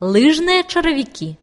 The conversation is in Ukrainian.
Лыжные черевики.